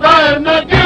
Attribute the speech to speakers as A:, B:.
A: burn the